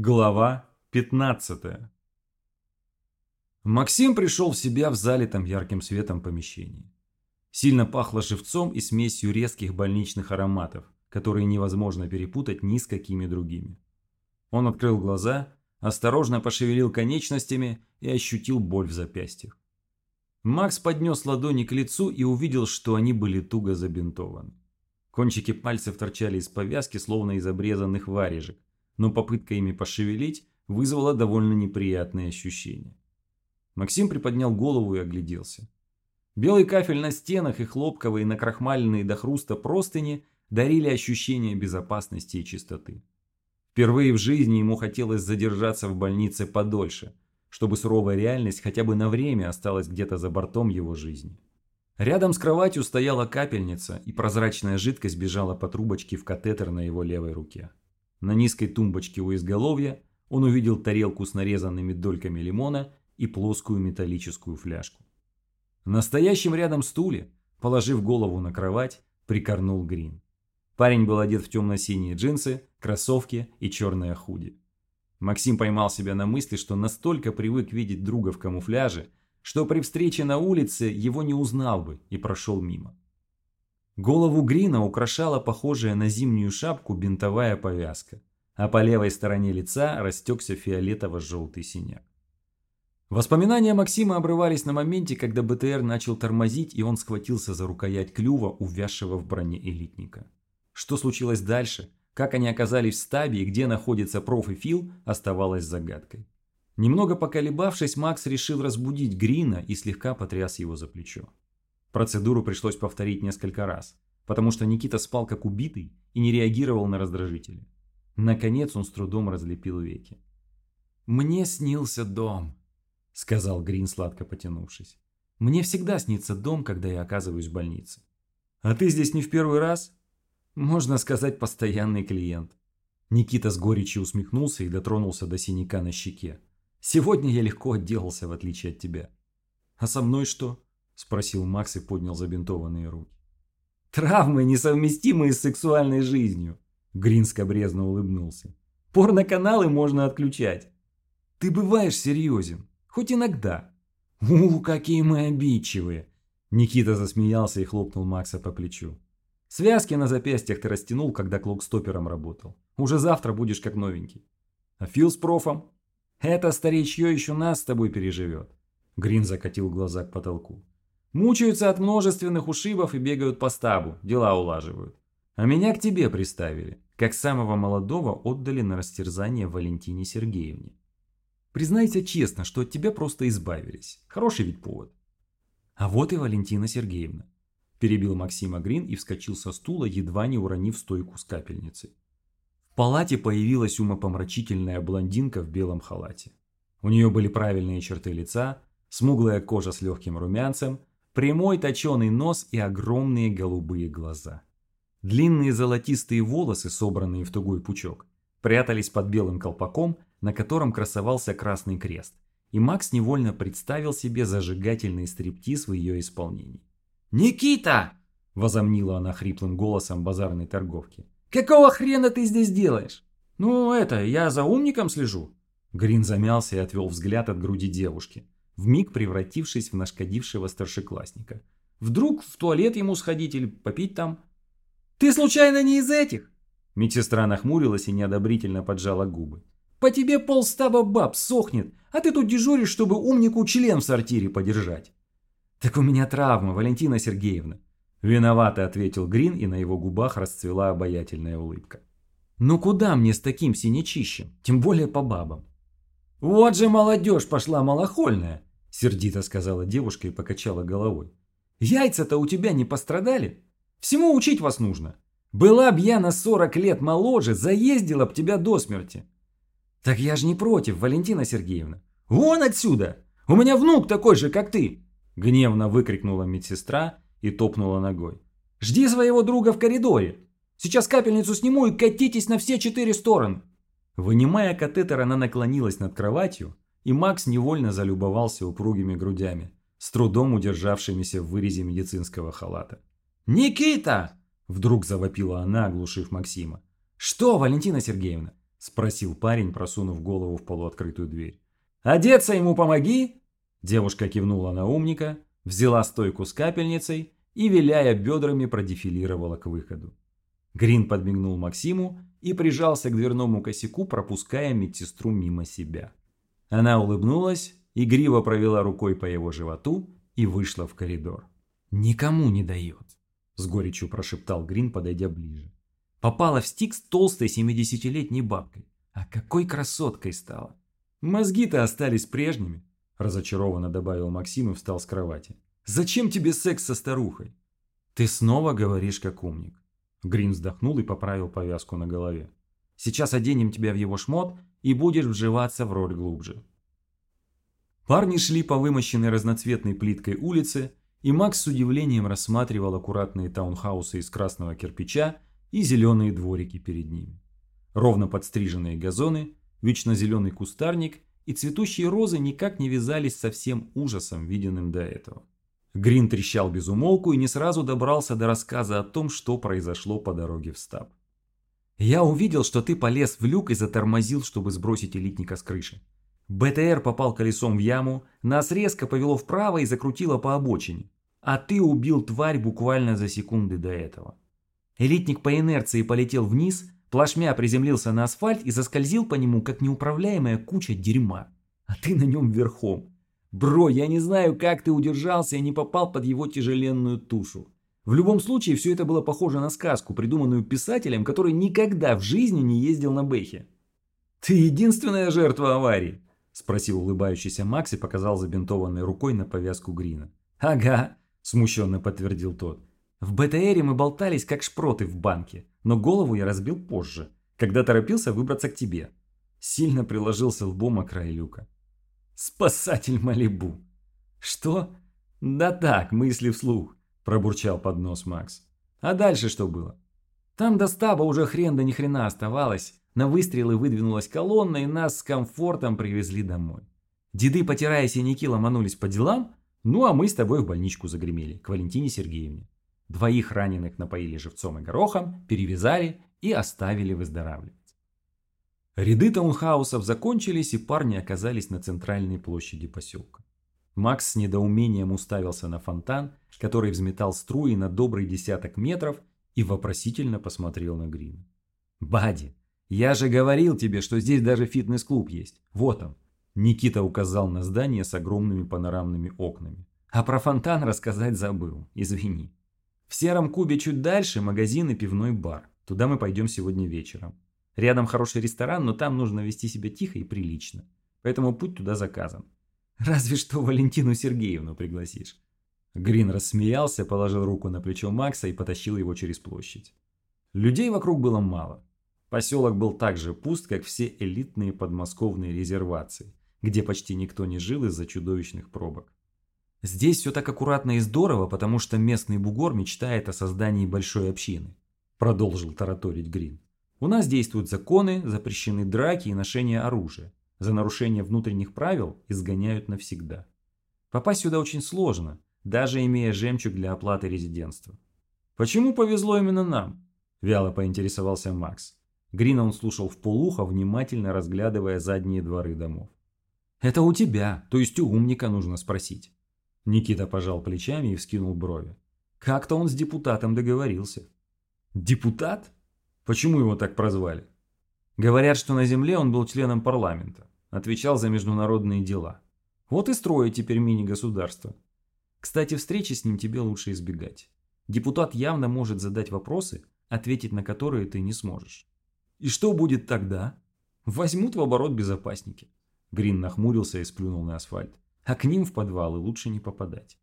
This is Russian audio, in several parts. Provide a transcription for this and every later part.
Глава 15 Максим пришел в себя в залитом ярким светом помещении. Сильно пахло живцом и смесью резких больничных ароматов, которые невозможно перепутать ни с какими другими. Он открыл глаза, осторожно пошевелил конечностями и ощутил боль в запястьях. Макс поднес ладони к лицу и увидел, что они были туго забинтованы. Кончики пальцев торчали из повязки, словно из обрезанных варежек, но попытка ими пошевелить вызвала довольно неприятные ощущения. Максим приподнял голову и огляделся. Белый кафель на стенах и хлопковые накрахмаленные до хруста простыни дарили ощущение безопасности и чистоты. Впервые в жизни ему хотелось задержаться в больнице подольше, чтобы суровая реальность хотя бы на время осталась где-то за бортом его жизни. Рядом с кроватью стояла капельница, и прозрачная жидкость бежала по трубочке в катетер на его левой руке. На низкой тумбочке у изголовья он увидел тарелку с нарезанными дольками лимона и плоскую металлическую фляжку. На стоящем рядом стуле, положив голову на кровать, прикорнул Грин. Парень был одет в темно-синие джинсы, кроссовки и черное худи. Максим поймал себя на мысли, что настолько привык видеть друга в камуфляже, что при встрече на улице его не узнал бы и прошел мимо. Голову Грина украшала похожая на зимнюю шапку бинтовая повязка, а по левой стороне лица растекся фиолетово-желтый синяк. Воспоминания Максима обрывались на моменте, когда БТР начал тормозить, и он схватился за рукоять клюва, увязшего в броне элитника. Что случилось дальше, как они оказались в стабе и где находится проф и Фил, оставалось загадкой. Немного поколебавшись, Макс решил разбудить Грина и слегка потряс его за плечо. Процедуру пришлось повторить несколько раз, потому что Никита спал как убитый и не реагировал на раздражители. Наконец он с трудом разлепил веки. «Мне снился дом», — сказал Грин, сладко потянувшись. «Мне всегда снится дом, когда я оказываюсь в больнице». «А ты здесь не в первый раз?» «Можно сказать, постоянный клиент». Никита с горечью усмехнулся и дотронулся до синяка на щеке. «Сегодня я легко отделался, в отличие от тебя». «А со мной что?» Спросил Макс и поднял забинтованные руки. Травмы, несовместимые с сексуальной жизнью. Грин скобрезно улыбнулся. Порноканалы можно отключать. Ты бываешь серьезен. Хоть иногда. У, какие мы обидчивые. Никита засмеялся и хлопнул Макса по плечу. Связки на запястьях ты растянул, когда клок стопером работал. Уже завтра будешь как новенький. А Фил с профом? Это старичье еще нас с тобой переживет. Грин закатил глаза к потолку. Мучаются от множественных ушибов и бегают по стабу, дела улаживают. А меня к тебе приставили, как самого молодого отдали на растерзание Валентине Сергеевне. Признайся честно, что от тебя просто избавились. Хороший ведь повод. А вот и Валентина Сергеевна. Перебил Максима Грин и вскочил со стула, едва не уронив стойку с капельницей. В палате появилась умопомрачительная блондинка в белом халате. У нее были правильные черты лица, смуглая кожа с легким румянцем, Прямой точеный нос и огромные голубые глаза. Длинные золотистые волосы, собранные в тугой пучок, прятались под белым колпаком, на котором красовался красный крест. И Макс невольно представил себе зажигательный стриптиз в ее исполнении. «Никита!» – возомнила она хриплым голосом базарной торговки. «Какого хрена ты здесь делаешь?» «Ну это, я за умником слежу». Грин замялся и отвел взгляд от груди девушки вмиг превратившись в нашкодившего старшеклассника. Вдруг в туалет ему сходить или попить там? «Ты случайно не из этих?» Медсестра нахмурилась и неодобрительно поджала губы. «По тебе полстаба баб сохнет, а ты тут дежуришь, чтобы умнику член в сортире подержать». «Так у меня травма, Валентина Сергеевна», – виновато ответил Грин, и на его губах расцвела обаятельная улыбка. «Ну куда мне с таким синячищем, тем более по бабам?» «Вот же молодежь пошла малохольная!» Сердито сказала девушка и покачала головой. Яйца-то у тебя не пострадали? Всему учить вас нужно. Была б я на 40 лет моложе, заездила б тебя до смерти. Так я же не против, Валентина Сергеевна. Вон отсюда! У меня внук такой же, как ты! Гневно выкрикнула медсестра и топнула ногой. Жди своего друга в коридоре. Сейчас капельницу сниму и катитесь на все четыре стороны. Вынимая катетер, она наклонилась над кроватью, и Макс невольно залюбовался упругими грудями, с трудом удержавшимися в вырезе медицинского халата. «Никита!» – вдруг завопила она, оглушив Максима. «Что, Валентина Сергеевна? – спросил парень, просунув голову в полуоткрытую дверь. «Одеться ему помоги!» Девушка кивнула на умника, взяла стойку с капельницей и, виляя бедрами, продефилировала к выходу. Грин подмигнул Максиму и прижался к дверному косяку, пропуская медсестру мимо себя. Она улыбнулась, игриво провела рукой по его животу и вышла в коридор. «Никому не дает», – с горечью прошептал Грин, подойдя ближе. Попала в стик с толстой 70-летней бабкой. А какой красоткой стала. Мозги-то остались прежними, разочарованно добавил Максим и встал с кровати. Зачем тебе секс со старухой? Ты снова говоришь как умник. Грин вздохнул и поправил повязку на голове. Сейчас оденем тебя в его шмот и будешь вживаться в роль глубже. Парни шли по вымощенной разноцветной плиткой улице, и Макс с удивлением рассматривал аккуратные таунхаусы из красного кирпича и зеленые дворики перед ними. Ровно подстриженные газоны, вечно зеленый кустарник и цветущие розы никак не вязались со всем ужасом, виденным до этого. Грин трещал без умолку и не сразу добрался до рассказа о том, что произошло по дороге в стаб. «Я увидел, что ты полез в люк и затормозил, чтобы сбросить элитника с крыши. БТР попал колесом в яму, нас резко повело вправо и закрутило по обочине. А ты убил тварь буквально за секунды до этого. Элитник по инерции полетел вниз, плашмя приземлился на асфальт и заскользил по нему, как неуправляемая куча дерьма. А ты на нем верхом. Бро, я не знаю, как ты удержался и не попал под его тяжеленную тушу. В любом случае, все это было похоже на сказку, придуманную писателем, который никогда в жизни не ездил на Бэхе. «Ты единственная жертва аварии?» – спросил улыбающийся Макс и показал забинтованной рукой на повязку Грина. «Ага», – смущенно подтвердил тот. В БТРе мы болтались как шпроты в банке, но голову я разбил позже, когда торопился выбраться к тебе. Сильно приложился лбом о край люка. Спасатель Малибу. Что? Да так, мысли вслух, пробурчал под нос Макс. А дальше что было? Там до стаба уже хрен да ни хрена оставалось. На выстрелы выдвинулась колонна и нас с комфортом привезли домой. Деды, потирая синяки, ломанулись по делам, ну а мы с тобой в больничку загремели, к Валентине Сергеевне. Двоих раненых напоили живцом и горохом, перевязали и оставили выздоравливать. Ряды таунхаусов закончились, и парни оказались на центральной площади поселка. Макс с недоумением уставился на фонтан, который взметал струи на добрый десяток метров и вопросительно посмотрел на Грина. «Бади, я же говорил тебе, что здесь даже фитнес-клуб есть. Вот он». Никита указал на здание с огромными панорамными окнами. А про фонтан рассказать забыл, извини. В сером кубе чуть дальше магазин и пивной бар. Туда мы пойдем сегодня вечером. Рядом хороший ресторан, но там нужно вести себя тихо и прилично. Поэтому путь туда заказан. Разве что Валентину Сергеевну пригласишь. Грин рассмеялся, положил руку на плечо Макса и потащил его через площадь. Людей вокруг было мало. Поселок был так же пуст, как все элитные подмосковные резервации, где почти никто не жил из-за чудовищных пробок. Здесь все так аккуратно и здорово, потому что местный бугор мечтает о создании большой общины. Продолжил тараторить Грин. У нас действуют законы, запрещены драки и ношение оружия. За нарушение внутренних правил изгоняют навсегда. Попасть сюда очень сложно, даже имея жемчуг для оплаты резидентства. Почему повезло именно нам? Вяло поинтересовался Макс. Грина он слушал в полухо, внимательно разглядывая задние дворы домов. Это у тебя, то есть у умника нужно спросить. Никита пожал плечами и вскинул брови. Как-то он с депутатом договорился. Депутат? Почему его так прозвали? Говорят, что на земле он был членом парламента, отвечал за международные дела. Вот и строит теперь мини-государство. Кстати, встречи с ним тебе лучше избегать. Депутат явно может задать вопросы, ответить на которые ты не сможешь. И что будет тогда? Возьмут в оборот безопасники. Грин нахмурился и сплюнул на асфальт а к ним в подвалы лучше не попадать.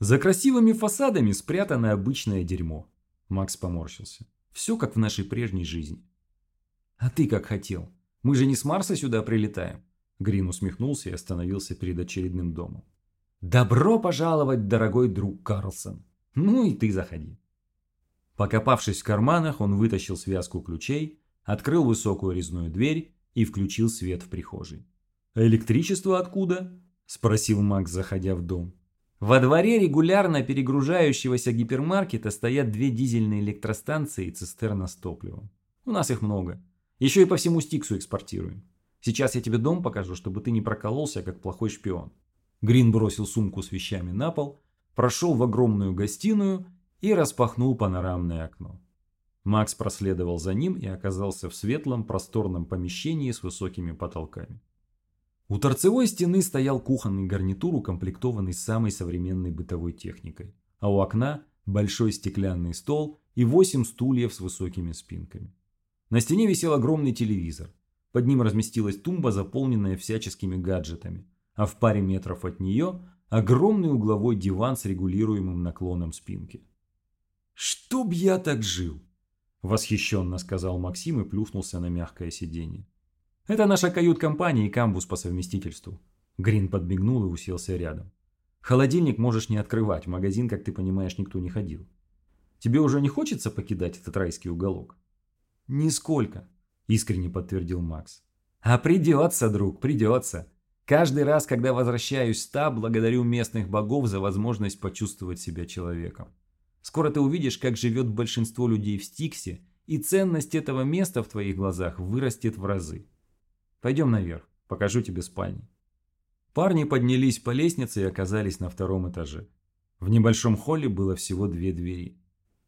За красивыми фасадами спрятано обычное дерьмо. Макс поморщился. Все как в нашей прежней жизни. А ты как хотел? Мы же не с Марса сюда прилетаем. Грин усмехнулся и остановился перед очередным домом. Добро пожаловать, дорогой друг Карлсон. Ну и ты заходи. Покопавшись в карманах, он вытащил связку ключей, открыл высокую резную дверь и включил свет в прихожей. электричество откуда? – спросил Макс, заходя в дом. Во дворе регулярно перегружающегося гипермаркета стоят две дизельные электростанции и цистерна с топливом. У нас их много. Еще и по всему Стиксу экспортируем. Сейчас я тебе дом покажу, чтобы ты не прокололся, как плохой шпион. Грин бросил сумку с вещами на пол, прошел в огромную гостиную и распахнул панорамное окно. Макс проследовал за ним и оказался в светлом, просторном помещении с высокими потолками. У торцевой стены стоял кухонный гарнитур, укомплектованный самой современной бытовой техникой, а у окна большой стеклянный стол и восемь стульев с высокими спинками. На стене висел огромный телевизор. Под ним разместилась тумба, заполненная всяческими гаджетами, а в паре метров от нее огромный угловой диван с регулируемым наклоном спинки. «Чтоб я так жил!» – восхищенно сказал Максим и плюхнулся на мягкое сиденье. «Это наша кают-компания и камбус по совместительству». Грин подмигнул и уселся рядом. «Холодильник можешь не открывать, в магазин, как ты понимаешь, никто не ходил. Тебе уже не хочется покидать этот райский уголок?» «Нисколько», – искренне подтвердил Макс. «А придется, друг, придется. Каждый раз, когда возвращаюсь в стаб, благодарю местных богов за возможность почувствовать себя человеком. Скоро ты увидишь, как живет большинство людей в Стиксе, и ценность этого места в твоих глазах вырастет в разы. Пойдем наверх, покажу тебе спальни». Парни поднялись по лестнице и оказались на втором этаже. В небольшом холле было всего две двери.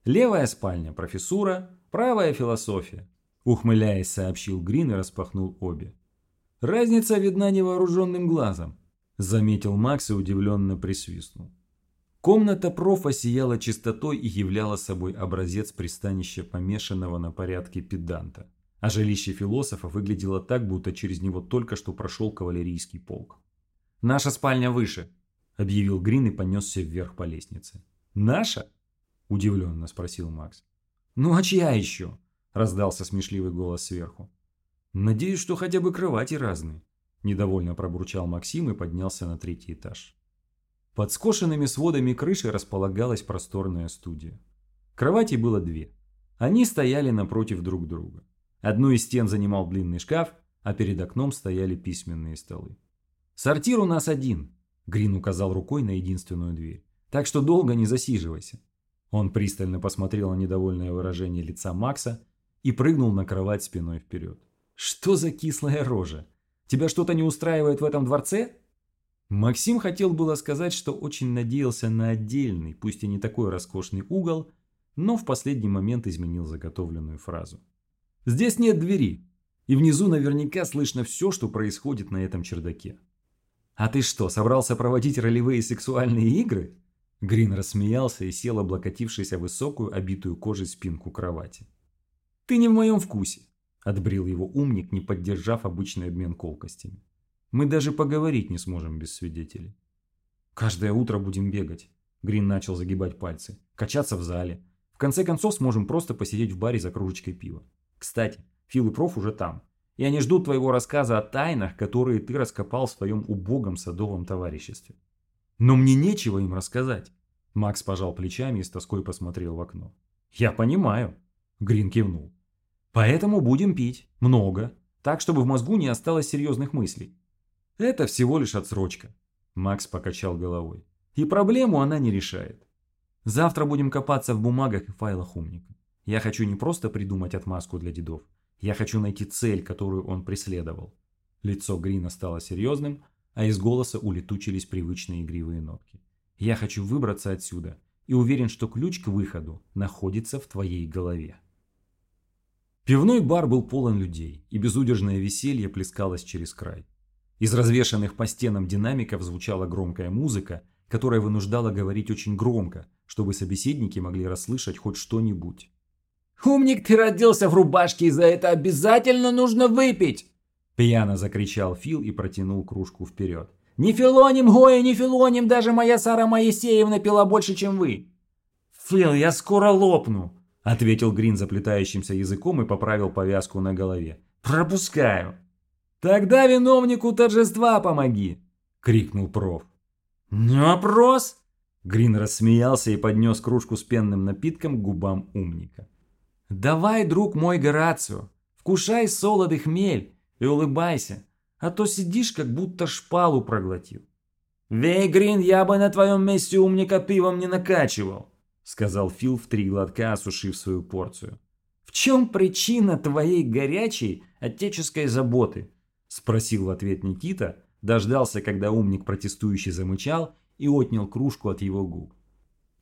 Левая спальня – профессура, правая – философия. Ухмыляясь, сообщил Грин и распахнул обе. Разница видна невооруженным глазом, заметил Макс и удивленно присвистнул. Комната профа сияла чистотой и являла собой образец пристанища помешанного на порядке педанта. А жилище философа выглядело так, будто через него только что прошел кавалерийский полк. «Наша спальня выше», – объявил Грин и понесся вверх по лестнице. «Наша?» – удивленно спросил Макс. «Ну а чья еще?» – раздался смешливый голос сверху. «Надеюсь, что хотя бы кровати разные», – недовольно пробурчал Максим и поднялся на третий этаж. Под скошенными сводами крыши располагалась просторная студия. Кроватей было две. Они стояли напротив друг друга. Одну из стен занимал длинный шкаф, а перед окном стояли письменные столы. «Сортир у нас один», – Грин указал рукой на единственную дверь. «Так что долго не засиживайся». Он пристально посмотрел на недовольное выражение лица Макса и прыгнул на кровать спиной вперед. Что за кислая рожа? Тебя что-то не устраивает в этом дворце? Максим хотел было сказать, что очень надеялся на отдельный, пусть и не такой роскошный угол, но в последний момент изменил заготовленную фразу. Здесь нет двери, и внизу наверняка слышно все, что происходит на этом чердаке. А ты что, собрался проводить ролевые сексуальные игры? Грин рассмеялся и сел, облокотившись о высокую, обитую кожей спинку кровати. Ты не в моем вкусе. Отбрил его умник, не поддержав обычный обмен колкостями. Мы даже поговорить не сможем без свидетелей. Каждое утро будем бегать. Грин начал загибать пальцы. Качаться в зале. В конце концов сможем просто посидеть в баре за кружечкой пива. Кстати, Фил и Проф уже там. И они ждут твоего рассказа о тайнах, которые ты раскопал в своем убогом садовом товариществе. Но мне нечего им рассказать. Макс пожал плечами и с тоской посмотрел в окно. Я понимаю. Грин кивнул. Поэтому будем пить. Много. Так, чтобы в мозгу не осталось серьезных мыслей. Это всего лишь отсрочка. Макс покачал головой. И проблему она не решает. Завтра будем копаться в бумагах и файлах умника. Я хочу не просто придумать отмазку для дедов. Я хочу найти цель, которую он преследовал. Лицо Грина стало серьезным, а из голоса улетучились привычные игривые нотки. Я хочу выбраться отсюда и уверен, что ключ к выходу находится в твоей голове. Пивной бар был полон людей, и безудержное веселье плескалось через край. Из развешанных по стенам динамиков звучала громкая музыка, которая вынуждала говорить очень громко, чтобы собеседники могли расслышать хоть что-нибудь. «Умник, ты родился в рубашке, и за это обязательно нужно выпить!» Пьяно закричал Фил и протянул кружку вперед. «Не филоним, Гоя, не филоним, даже моя Сара Моисеевна пила больше, чем вы!» «Фил, я скоро лопну!» ответил Грин заплетающимся языком и поправил повязку на голове. «Пропускаю». «Тогда виновнику торжества помоги!» — крикнул проф. «Не вопрос!» Грин рассмеялся и поднес кружку с пенным напитком к губам умника. «Давай, друг мой Горацио, вкушай солодый хмель и улыбайся, а то сидишь, как будто шпалу проглотил». «Вей, Грин, я бы на твоем месте умника пивом не накачивал!» сказал Фил в три глотка, осушив свою порцию. «В чем причина твоей горячей отеческой заботы?» – спросил в ответ Никита, дождался, когда умник протестующий замычал и отнял кружку от его губ.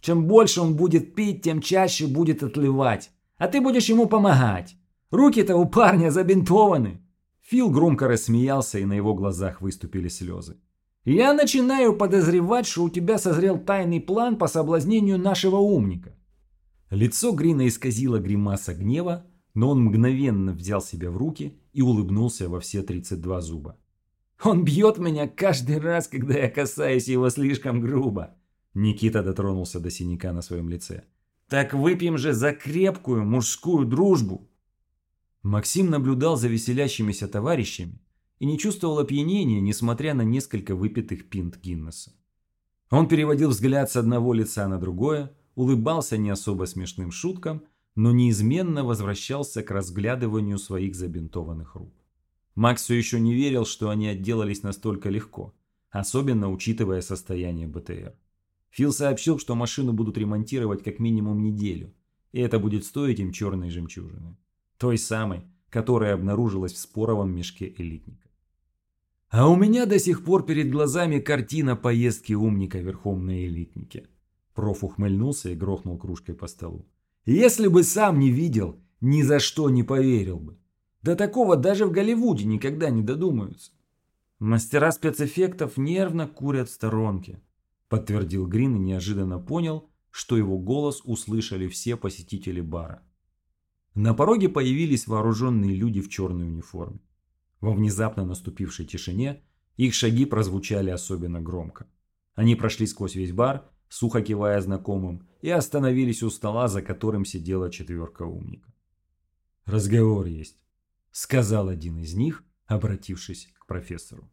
«Чем больше он будет пить, тем чаще будет отливать, а ты будешь ему помогать. Руки-то у парня забинтованы». Фил громко рассмеялся, и на его глазах выступили слезы. «Я начинаю подозревать, что у тебя созрел тайный план по соблазнению нашего умника. Лицо Грина исказило гримаса гнева, но он мгновенно взял себя в руки и улыбнулся во все 32 зуба. «Он бьет меня каждый раз, когда я касаюсь его слишком грубо!» Никита дотронулся до синяка на своем лице. «Так выпьем же за крепкую мужскую дружбу!» Максим наблюдал за веселящимися товарищами и не чувствовал опьянения, несмотря на несколько выпитых пинт Гиннесса. Он переводил взгляд с одного лица на другое, улыбался не особо смешным шуткам, но неизменно возвращался к разглядыванию своих забинтованных рук. Макс все еще не верил, что они отделались настолько легко, особенно учитывая состояние БТР. Фил сообщил, что машину будут ремонтировать как минимум неделю, и это будет стоить им черной жемчужины. Той самой, которая обнаружилась в споровом мешке элитника. А у меня до сих пор перед глазами картина поездки умника верхом на элитнике – Проф ухмыльнулся и грохнул кружкой по столу. «Если бы сам не видел, ни за что не поверил бы. До такого даже в Голливуде никогда не додумаются». «Мастера спецэффектов нервно курят в сторонке», подтвердил Грин и неожиданно понял, что его голос услышали все посетители бара. На пороге появились вооруженные люди в черной униформе. Во внезапно наступившей тишине их шаги прозвучали особенно громко. Они прошли сквозь весь бар сухо кивая знакомым, и остановились у стола, за которым сидела четверка умника. «Разговор есть», — сказал один из них, обратившись к профессору.